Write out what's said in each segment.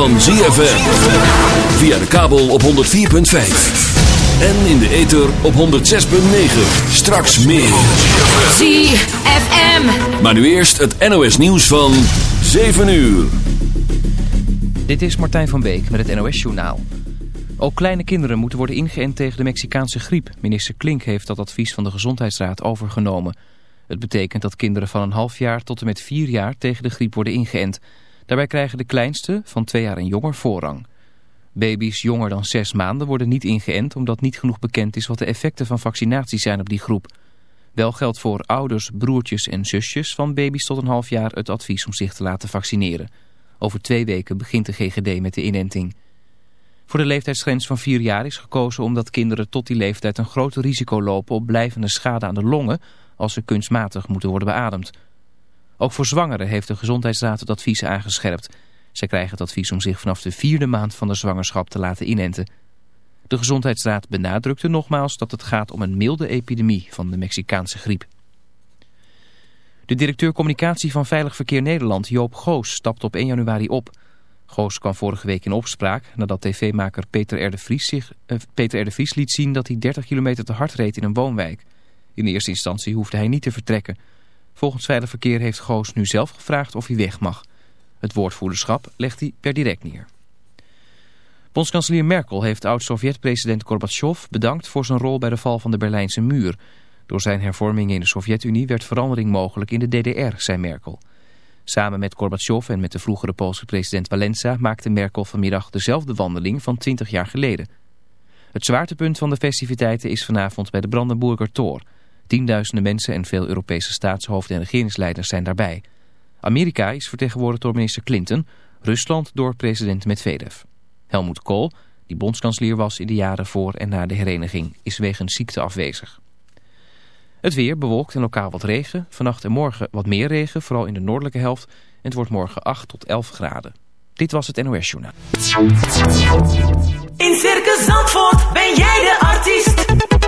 van ZFM. Via de kabel op 104.5. En in de ether op 106.9. Straks meer. ZFM. Maar nu eerst het NOS nieuws van 7 uur. Dit is Martijn van Beek met het NOS Journaal. Ook kleine kinderen moeten worden ingeënt tegen de Mexicaanse griep. Minister Klink heeft dat advies van de Gezondheidsraad overgenomen. Het betekent dat kinderen van een half jaar tot en met vier jaar tegen de griep worden ingeënt. Daarbij krijgen de kleinste, van twee jaar en jonger, voorrang. Baby's jonger dan zes maanden worden niet ingeënt omdat niet genoeg bekend is wat de effecten van vaccinatie zijn op die groep. Wel geldt voor ouders, broertjes en zusjes van baby's tot een half jaar het advies om zich te laten vaccineren. Over twee weken begint de GGD met de inenting. Voor de leeftijdsgrens van vier jaar is gekozen omdat kinderen tot die leeftijd een groter risico lopen op blijvende schade aan de longen als ze kunstmatig moeten worden beademd. Ook voor zwangeren heeft de Gezondheidsraad het advies aangescherpt. Zij krijgen het advies om zich vanaf de vierde maand van de zwangerschap te laten inenten. De Gezondheidsraad benadrukte nogmaals dat het gaat om een milde epidemie van de Mexicaanse griep. De directeur communicatie van Veilig Verkeer Nederland, Joop Goos, stapt op 1 januari op. Goos kwam vorige week in opspraak nadat tv-maker Peter R. Vries, zich, eh, Peter R. Vries liet zien dat hij 30 kilometer te hard reed in een woonwijk. In eerste instantie hoefde hij niet te vertrekken. Volgens Veilig Verkeer heeft Goos nu zelf gevraagd of hij weg mag. Het woordvoerderschap legt hij per direct neer. Bondskanselier Merkel heeft oud-Sovjet-president Gorbachev bedankt voor zijn rol bij de val van de Berlijnse muur. Door zijn hervormingen in de Sovjet-Unie werd verandering mogelijk in de DDR, zei Merkel. Samen met Gorbachev en met de vroegere Poolse president Walensa maakte Merkel vanmiddag dezelfde wandeling van 20 jaar geleden. Het zwaartepunt van de festiviteiten is vanavond bij de Brandenburger Tor. Tienduizenden mensen en veel Europese staatshoofden en regeringsleiders zijn daarbij. Amerika is vertegenwoordigd door minister Clinton, Rusland door president Medvedev. Helmut Kohl, die bondskanselier was in de jaren voor en na de hereniging, is wegens ziekte afwezig. Het weer bewolkt en lokaal wat regen. Vannacht en morgen wat meer regen, vooral in de noordelijke helft. En het wordt morgen 8 tot 11 graden. Dit was het NOS Journaal. In Circus Zandvoort ben jij de artiest.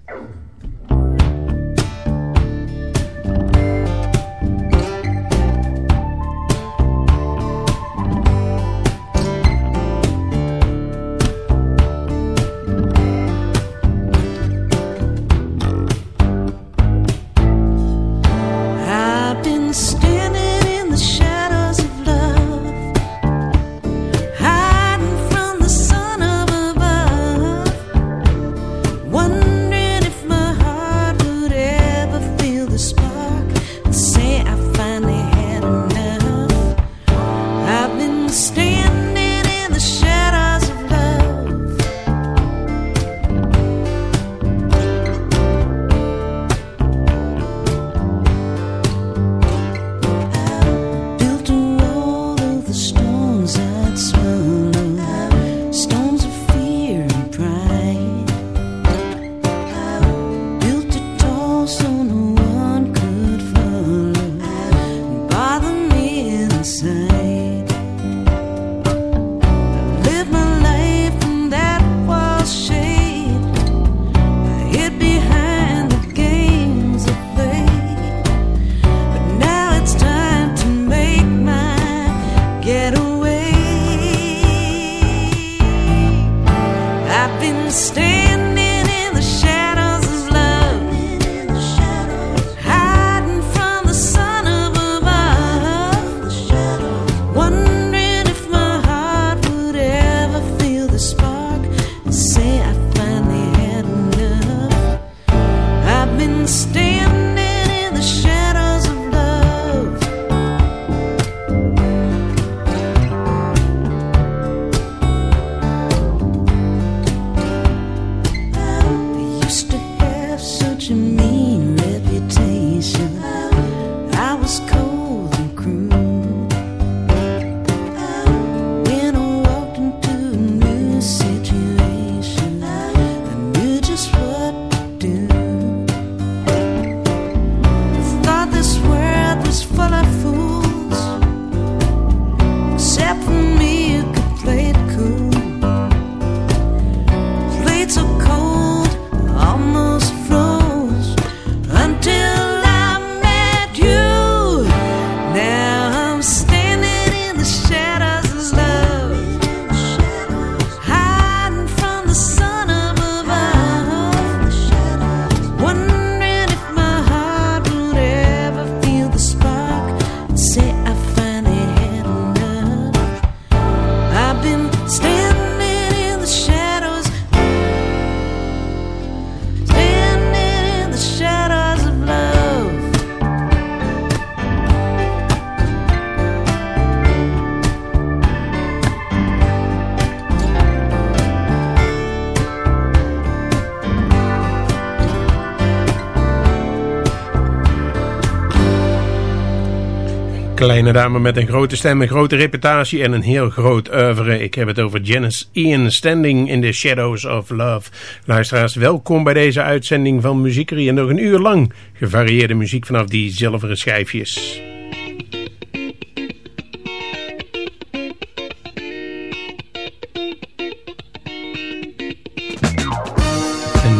Kleine dame met een grote stem, een grote reputatie en een heel groot oeuvre. Ik heb het over Janice Ian, Standing in the Shadows of Love. Luisteraars, welkom bij deze uitzending van Muziekerie. En nog een uur lang gevarieerde muziek vanaf die zilveren schijfjes.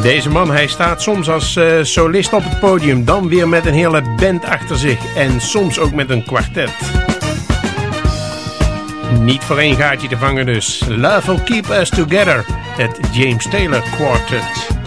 Deze man, hij staat soms als uh, solist op het podium, dan weer met een hele band achter zich en soms ook met een kwartet. Niet voor één gaatje te vangen dus. Love will keep us together, het James Taylor Quartet.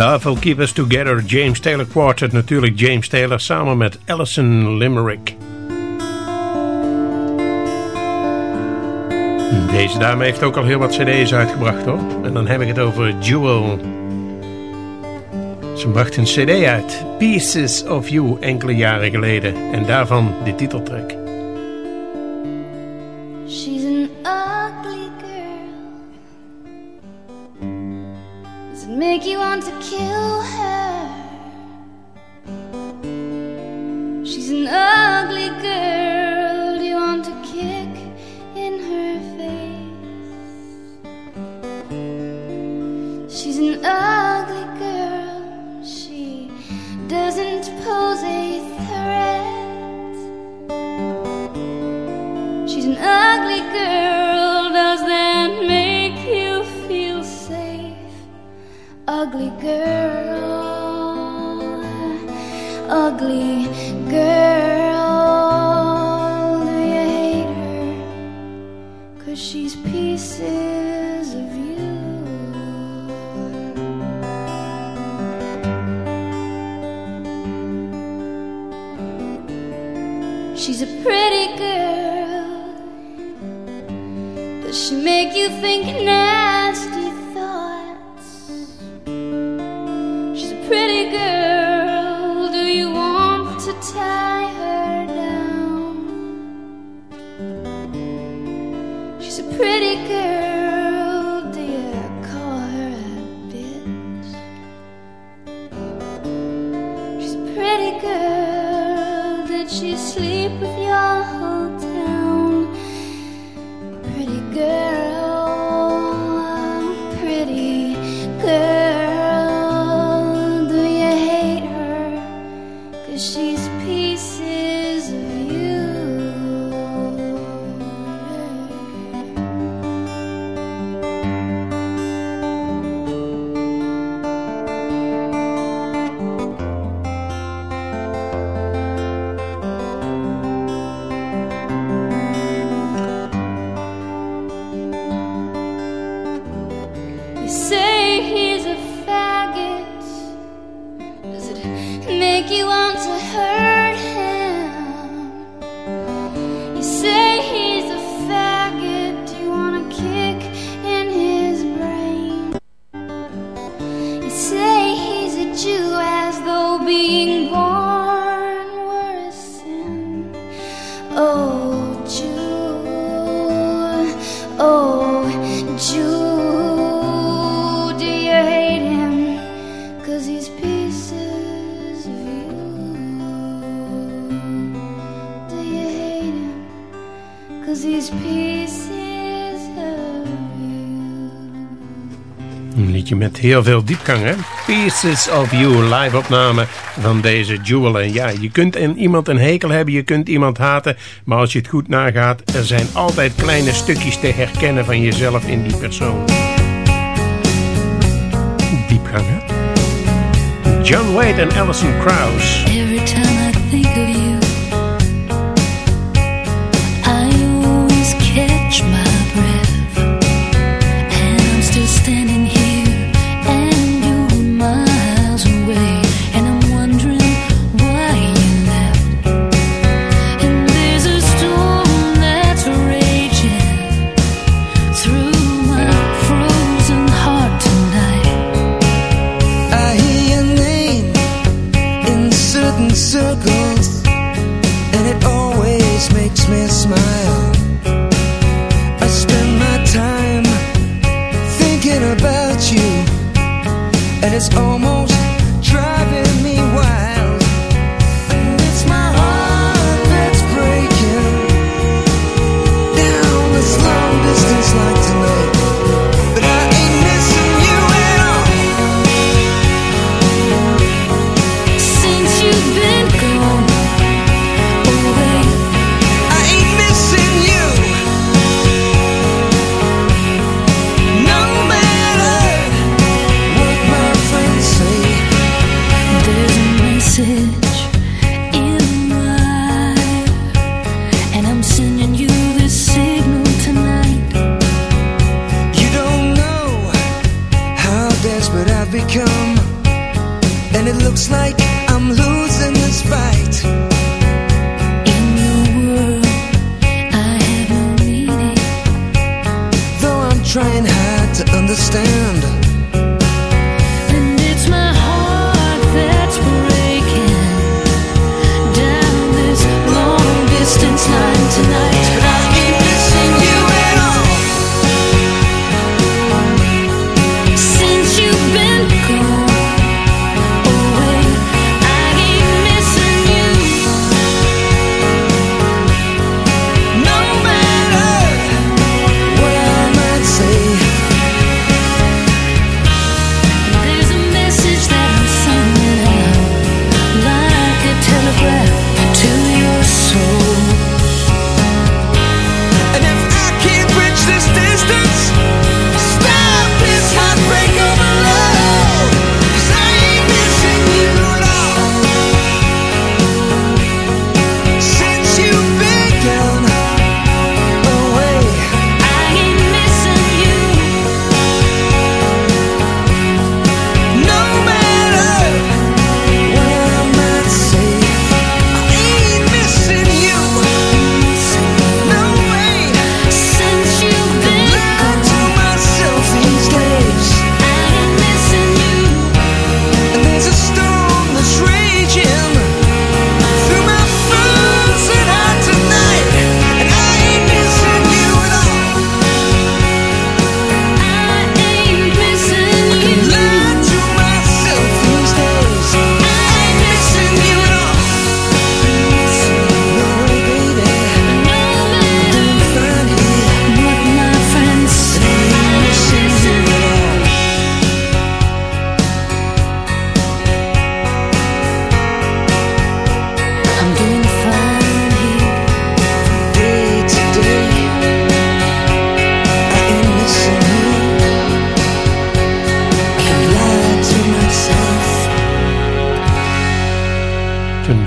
Love Will Keep Us Together, James Taylor Quartet. Natuurlijk James Taylor samen met Alison Limerick. Deze dame heeft ook al heel wat cd's uitgebracht hoor. En dan heb ik het over Jewel. Ze bracht een cd uit, Pieces of You, enkele jaren geleden. En daarvan de titeltrack. Make you want to kill her? She's an ugly girl. She make you think nasty thoughts? She's a pretty girl. Do you want to tie her down? She's a pretty girl. Heel veel diepgang, hè? Pieces of You, live opname van deze Jewel. En ja, je kunt in iemand een hekel hebben, je kunt iemand haten. Maar als je het goed nagaat, er zijn altijd kleine stukjes te herkennen van jezelf in die persoon. Diepgang? John Wade en Alison Krauss. Every time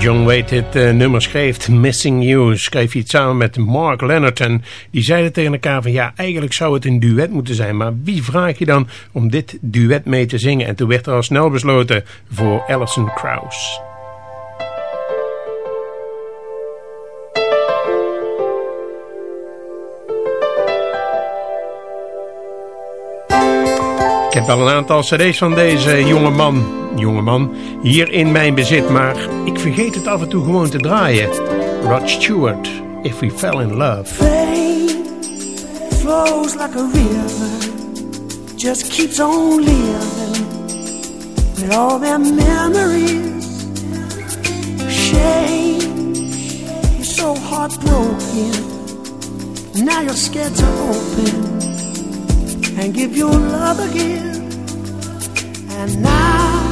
John Waite dit eh, nummer schreef, Missing You, schreef hij het samen met Mark Leonard. En die zeiden tegen elkaar van ja, eigenlijk zou het een duet moeten zijn. Maar wie vraag je dan om dit duet mee te zingen? En toen werd er al snel besloten voor Alison Krauss. Ik heb wel een aantal cd's van deze jonge man, jonge man hier in mijn bezit, maar ik vergeet het af en toe gewoon te draaien. Rod Stewart, If We Fell in Love. Fame flows like a river, just keeps on living with all their memories. Shame, you're so heartbroken. Now you're scared to open and give your love again. And now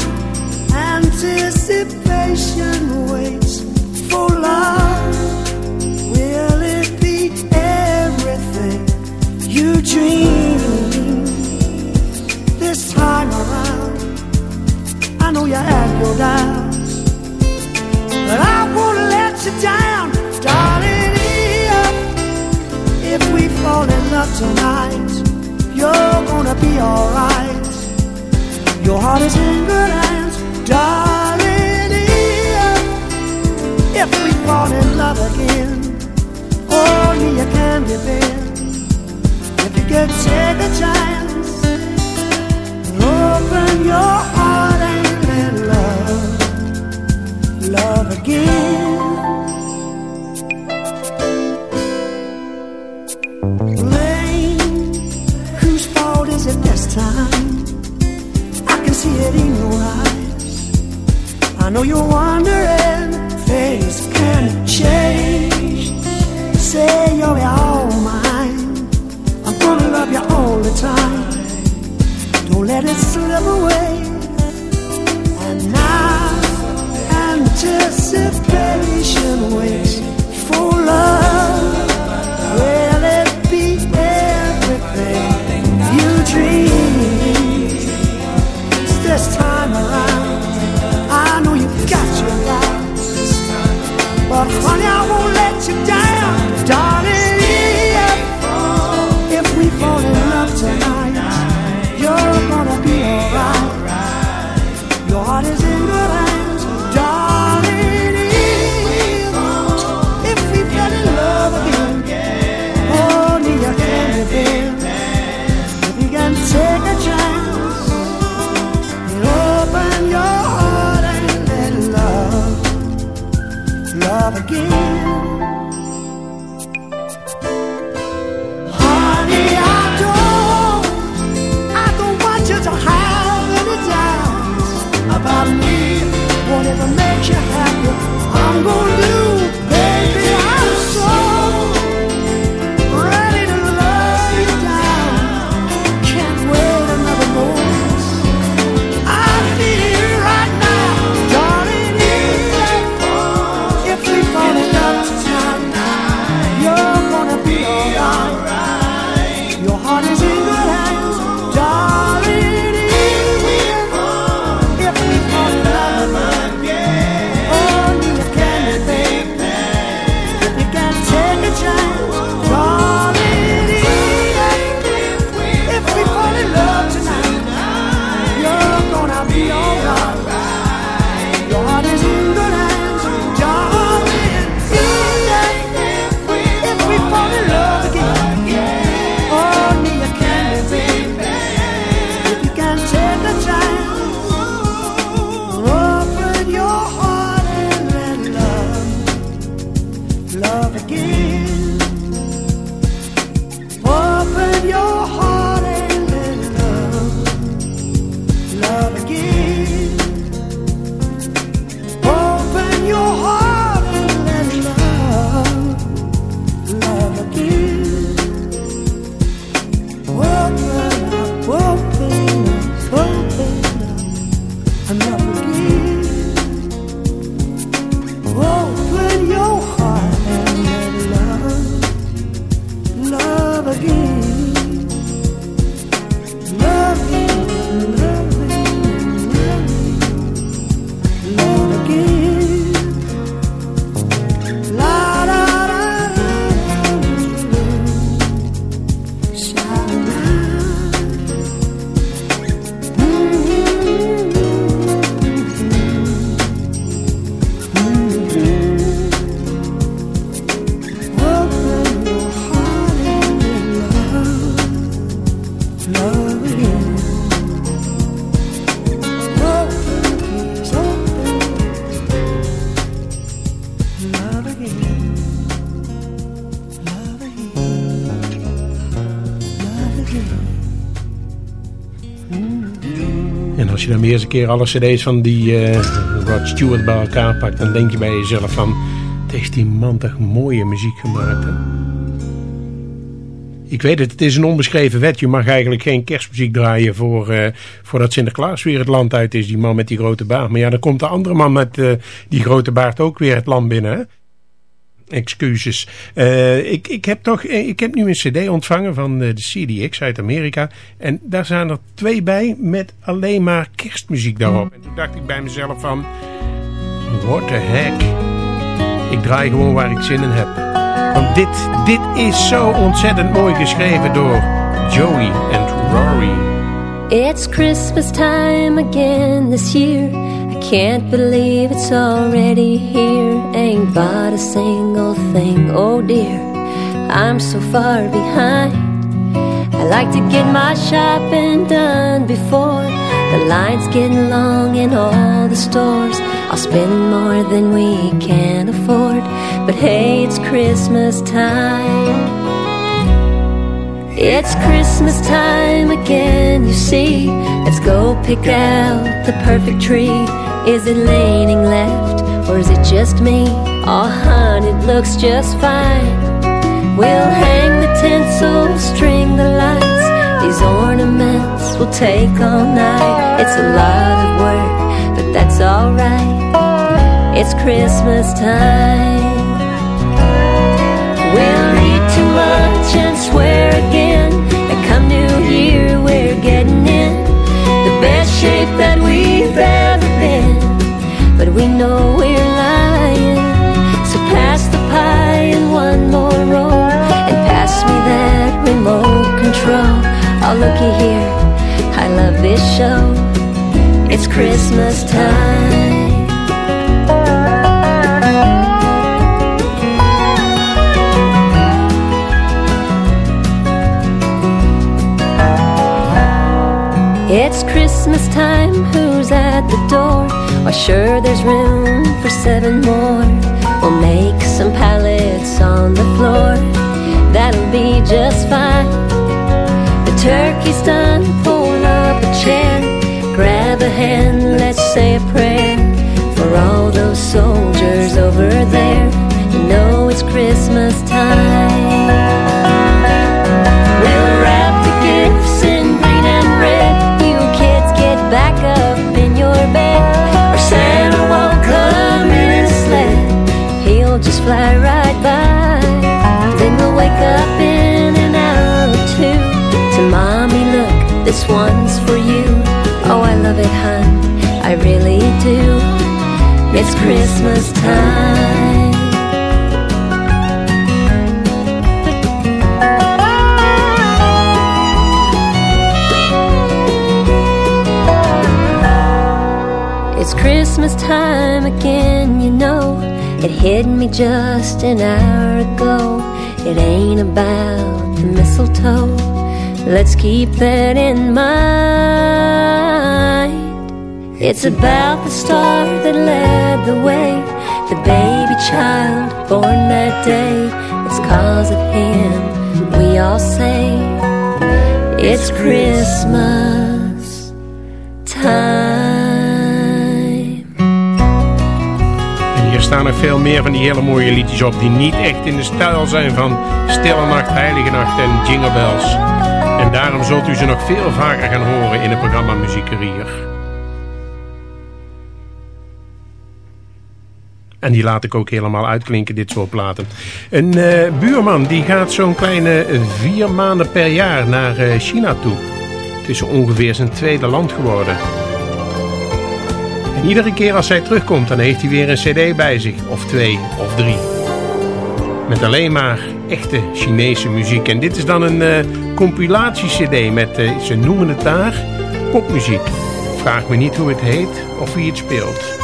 anticipation waits for love. Will it be everything you dream? This time around, I know you have your doubts, but I won't let you down, darling. If we fall in love tonight, you're gonna be alright. Your heart is in good hands, darling. If, we fall in love again, only you can there. If you could take a chance, open your heart and let love, love again. Know you're wondering, things can change. Say you're all mine. I'm gonna love you all the time. Don't let it slip away. Als je dan weer eens een keer alle cd's van die eh, Rod Stewart bij elkaar pakt... dan denk je bij jezelf van... Het heeft die man toch mooie muziek gemaakt, hè? Ik weet het, het is een onbeschreven wet. Je mag eigenlijk geen kerstmuziek draaien voor, eh, voordat Sinterklaas weer het land uit is. Die man met die grote baard. Maar ja, dan komt de andere man met eh, die grote baard ook weer het land binnen. Hè? Excuses. Eh, ik, ik, heb toch, ik heb nu een cd ontvangen van de CDX uit Amerika. En daar zijn er twee bij met alleen maar kerstmuziek daarop. En toen dacht ik bij mezelf van... What the heck? Ik draai gewoon waar ik zin in heb. Want dit, dit is zo ontzettend mooi geschreven door Joey en Rory. It's Christmas time again this year. Can't believe it's already here. Ain't bought a single thing, oh dear. I'm so far behind. I like to get my shopping done before the lines get long in all the stores. I'll spend more than we can afford. But hey, it's Christmas time. It's Christmas time again, you see. Let's go pick out the perfect tree. Is it leaning left or is it just me? Oh, hun, it looks just fine. We'll hang the tinsel, string the lights. These ornaments will take all night. It's a lot of work, but that's alright. It's Christmas time. We'll eat too much and swear this show. It's Christmas time. It's Christmas time, who's at the door? Why, sure, there's room for seven more. We'll make some pallets on the floor. That'll be just fine. The turkey's done, A hand, let's say a prayer. For all those soldiers over there. You know it's Christmas time. We'll wrap the gifts in green and red. You kids get back up in your bed. Or Santa won't come in sled. He'll just fly right really do. It's Christmas time. It's Christmas time again, you know. It hit me just an hour ago. It ain't about the mistletoe. Let's keep that in mind. It's about the star that led the way. The baby child born that day. It's cause of him we all say it's Christmas time. En hier staan er veel meer van die hele mooie liedjes op... die niet echt in de stijl zijn van Stille Nacht, Heilige Nacht en Jingle Bells. En daarom zult u ze nog veel vaker gaan horen in het programma Muziekerier. En die laat ik ook helemaal uitklinken, dit soort platen. Een eh, buurman die gaat zo'n kleine vier maanden per jaar naar eh, China toe. Het is ongeveer zijn tweede land geworden. En iedere keer als hij terugkomt, dan heeft hij weer een cd bij zich. Of twee, of drie. Met alleen maar echte Chinese muziek. En dit is dan een eh compilatie-cd met, eh, ze noemen het daar, popmuziek. Vraag me niet hoe het heet of wie het speelt.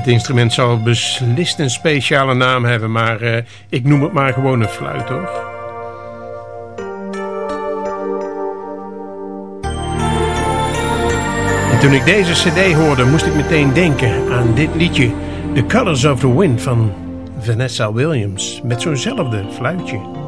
Het instrument zal beslist een speciale naam hebben, maar eh, ik noem het maar gewoon een fluit hoor. En toen ik deze cd hoorde, moest ik meteen denken aan dit liedje... The Colors of the Wind van Vanessa Williams, met zo'nzelfde fluitje.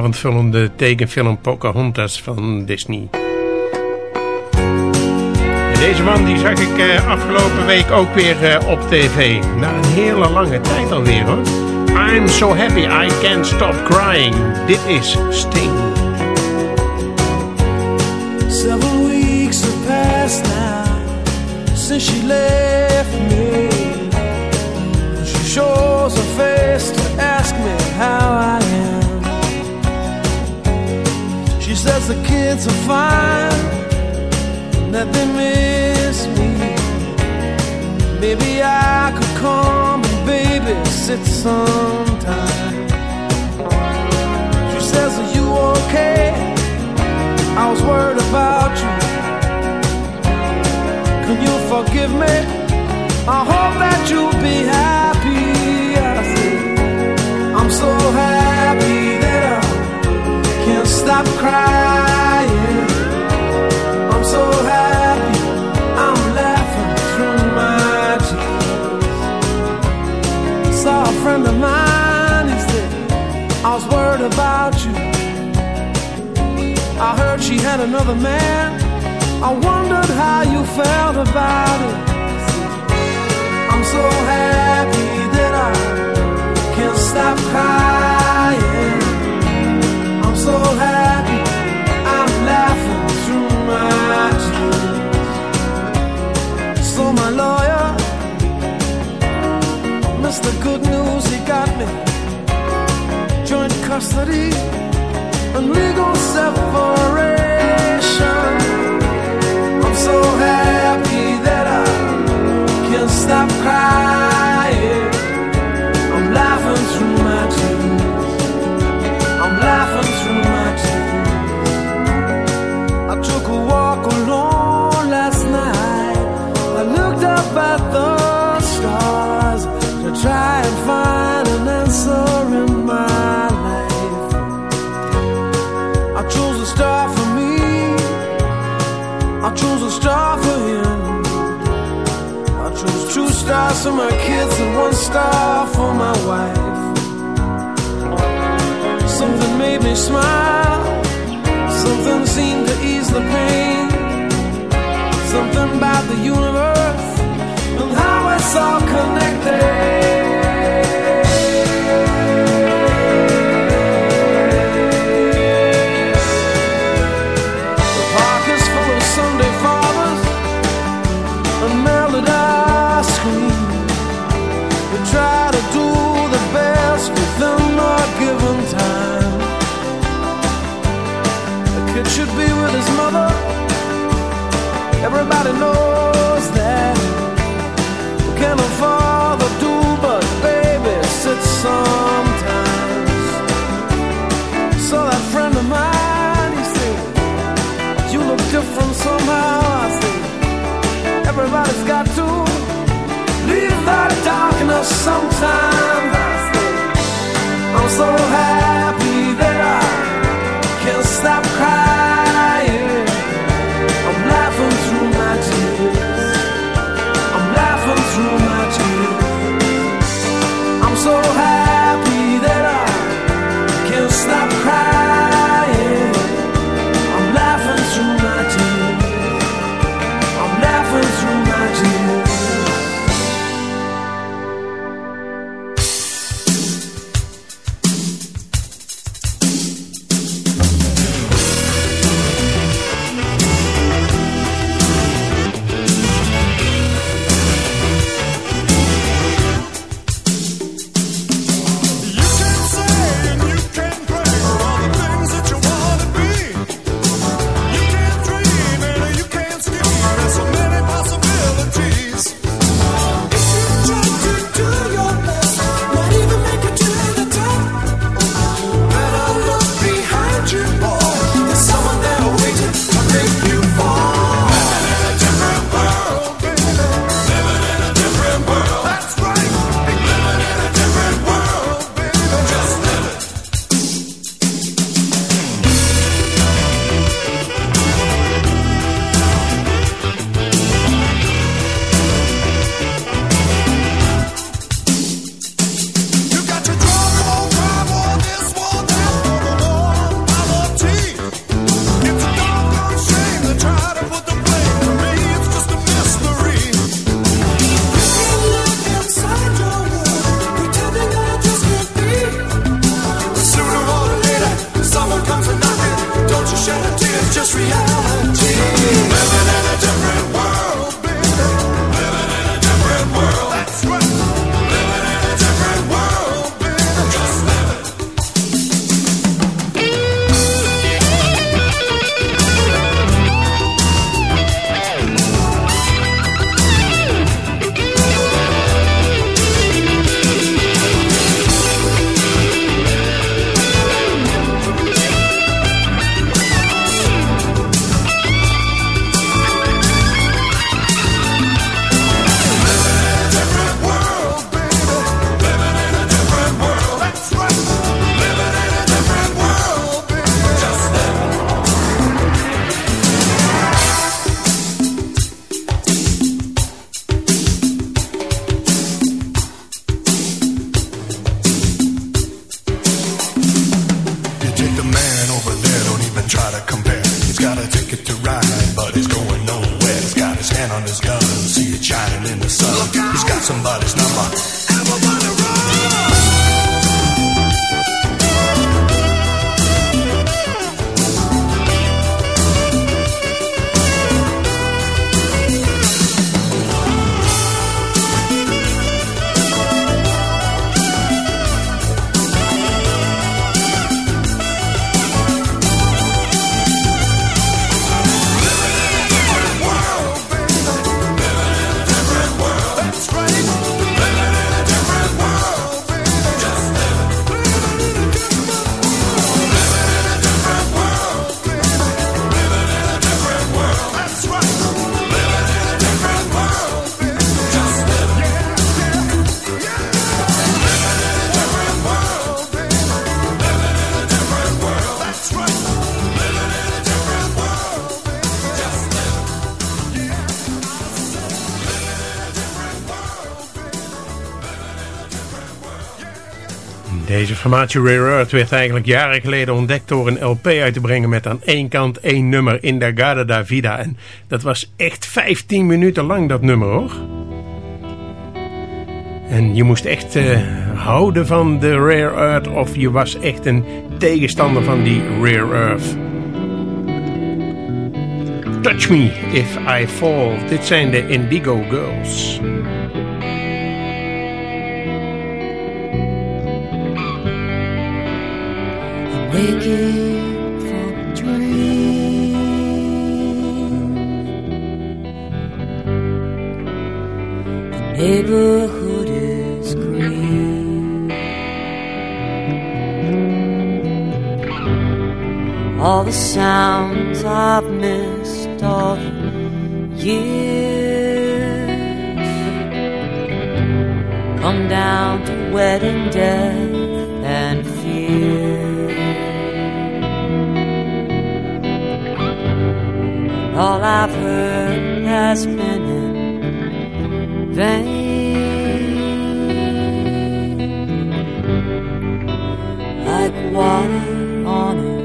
avondvullende tekenfilm Pocahontas van Disney. Deze man die zag ik eh, afgelopen week ook weer eh, op tv. Na een hele lange tijd alweer hoor. I'm so happy I can't stop crying. Dit is Sting. Several weeks have passed now since she left me. She shows her face to ask me how I am. She says the kids are fine, that they miss me. Maybe I could come and babysit sometime. She says, Are you okay? I was worried about you. Can you forgive me? I hope that you'll be happy. I said, I'm so happy stop crying. I'm so happy, I'm laughing through my tears. Saw a friend of mine, he said, I was worried about you. I heard she had another man. I wondered how you felt about it. I'm so happy Mr. Good News, he got me joint custody and legal separation. I'm so happy that I can't stop crying. Stars for my kids and one star for my wife. Something made me smile. Something seemed to ease the pain. Something about the universe and how it's all connected. Everybody knows that. We can't afford to do but babysit sometimes. So that friend of mine, he said, you look different somehow. I said, everybody's got to leave that darkness sometimes. I'm so happy Deze formatie Rare Earth werd eigenlijk jaren geleden ontdekt door een LP uit te brengen met aan één kant één nummer in da Garda da Vida. En dat was echt 15 minuten lang dat nummer hoor. En je moest echt eh, houden van de Rare Earth of je was echt een tegenstander van die Rare Earth. Touch Me If I Fall. Dit zijn de Indigo Girls. Come down to wedding, death, and fear. All I've heard has been in vain. Like water on a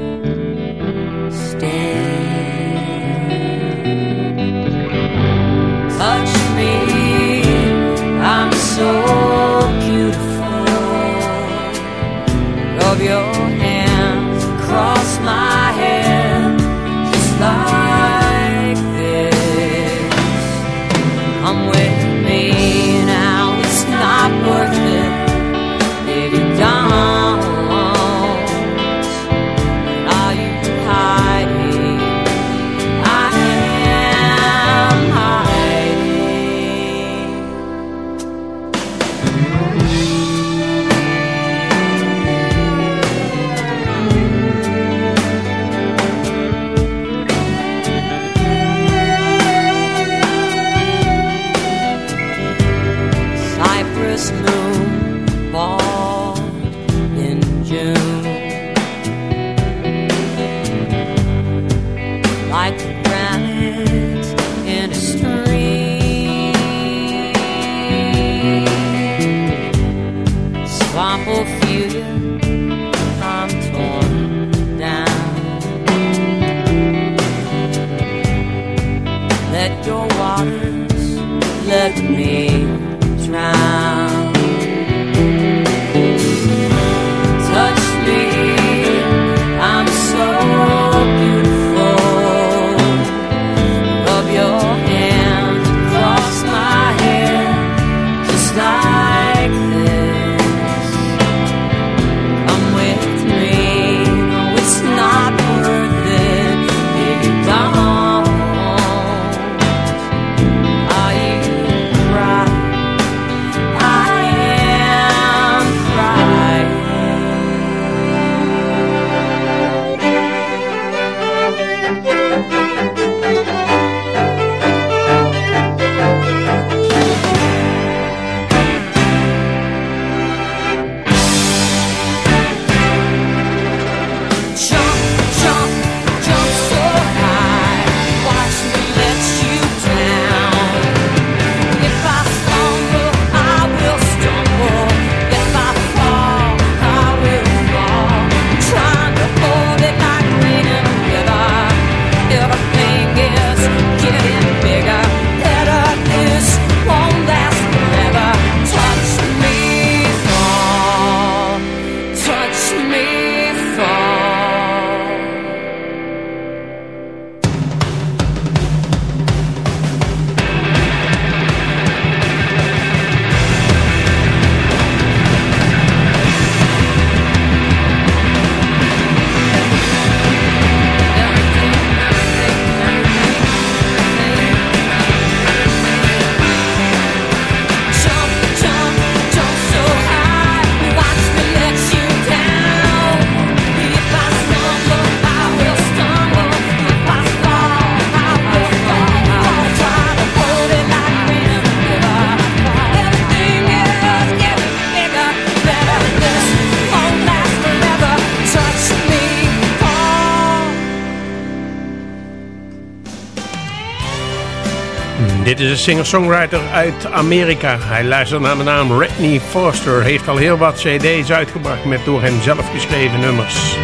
singer-songwriter uit Amerika. Hij luistert naar de naam Redney Foster. Heeft al heel wat cd's uitgebracht met door hem zelf geschreven nummers.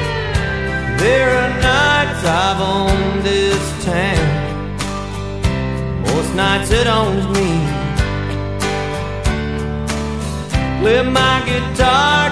There are nights I've owned this town. Most nights it owns me. My guitar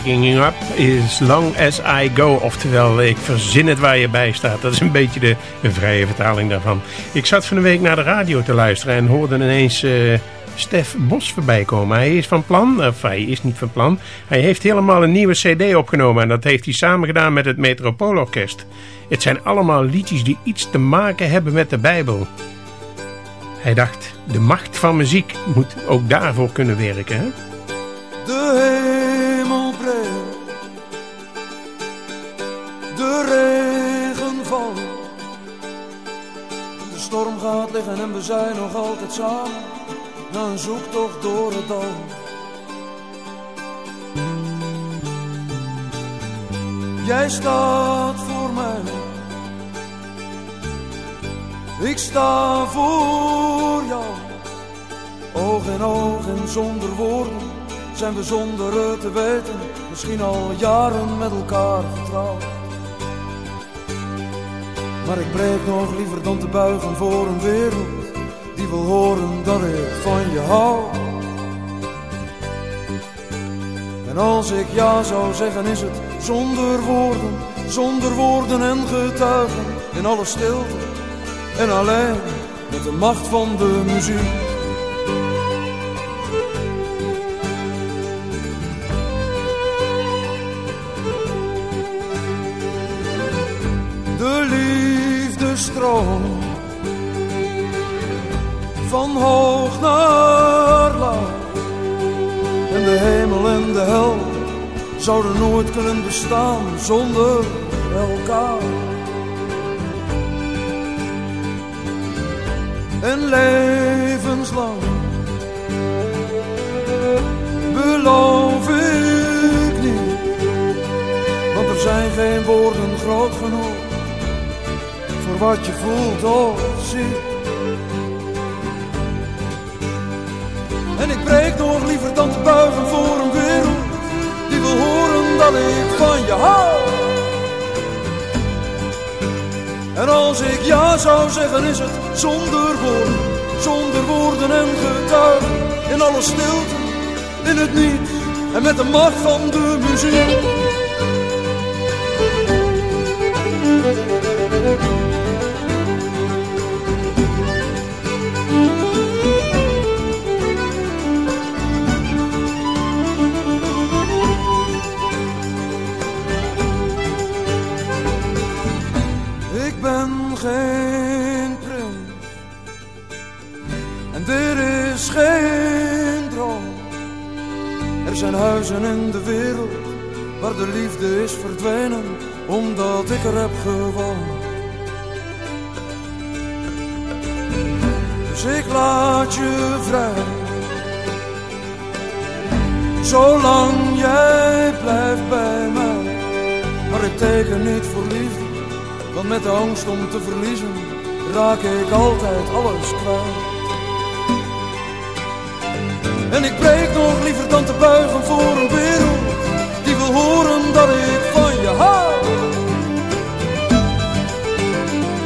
Making up as long as I go. Oftewel, ik verzin het waar je bij staat. Dat is een beetje de, de vrije vertaling daarvan. Ik zat van de week naar de radio te luisteren en hoorde ineens eh, Stef Bos voorbij komen. Hij is van plan, of hij is niet van plan. Hij heeft helemaal een nieuwe cd opgenomen en dat heeft hij samen gedaan met het Metropoolorkest. Het zijn allemaal liedjes die iets te maken hebben met de Bijbel. Hij dacht, de macht van muziek moet ook daarvoor kunnen werken. Hè? De en we zijn nog altijd samen. Na een zoektocht door het dal. Jij staat voor mij Ik sta voor jou, oog in oog en zonder woorden. Zijn we zonder het te weten, misschien al jaren met elkaar getrouwd. Maar ik breek nog liever dan te buigen voor een wereld die wil horen dat ik van je hou. En als ik ja zou zeggen, is het zonder woorden, zonder woorden en getuigen, in alle stilte en alleen met de macht van de muziek. Van hoog naar laag. En de hemel en de hel zouden nooit kunnen bestaan zonder elkaar. En levenslang beloof ik niet, want er zijn geen woorden groot genoeg wat je voelt of ziet. En ik breek nog liever dan te buigen voor een wereld die wil horen dat ik van je hou. En als ik ja zou zeggen is het zonder woorden, zonder woorden en getuigen. In alle stilte, in het niet en met de macht van de muziek. In de wereld waar de liefde is verdwenen omdat ik er heb gewoond. Dus ik laat je vrij, zolang jij blijft bij mij. Maar ik teken niet voor liefde want met de angst om te verliezen raak ik altijd alles kwijt. En ik breek nog liever dan te buigen voor een wereld die wil horen dat ik van je hou.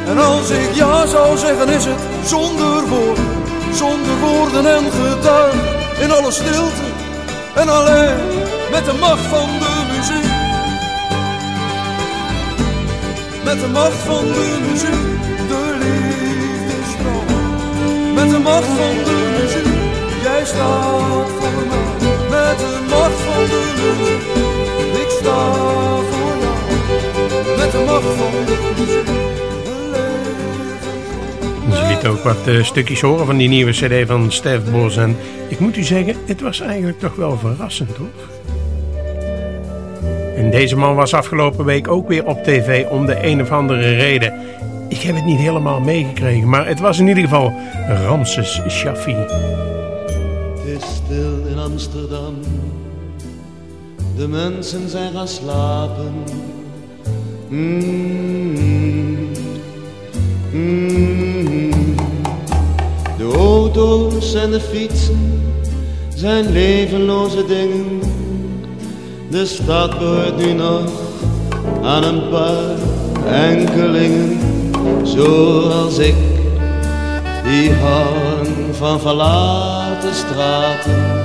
En als ik ja zou zeggen is het zonder woorden, zonder woorden en getuigen. In alle stilte en alleen met de macht van de muziek. Met de macht van de muziek, de liefde stroomt. Met de macht van de muziek, staat voor mij. Met de macht van de muziek, ik sta voor jou. Met de macht van de. Ze liet ook wat eh, stukjes horen van die nieuwe cd van Stef Bos. En ik moet u zeggen, het was eigenlijk toch wel verrassend, hoor. En deze man was afgelopen week ook weer op tv om de een of andere reden. Ik heb het niet helemaal meegekregen, maar het was in ieder geval Ramses Shaffi. Amsterdam. De mensen zijn gaan slapen. Mm. Mm. De auto's en de fietsen zijn levenloze dingen. De stad behoort nu nog aan een paar enkelingen, zoals ik, die houden van verlaten straten.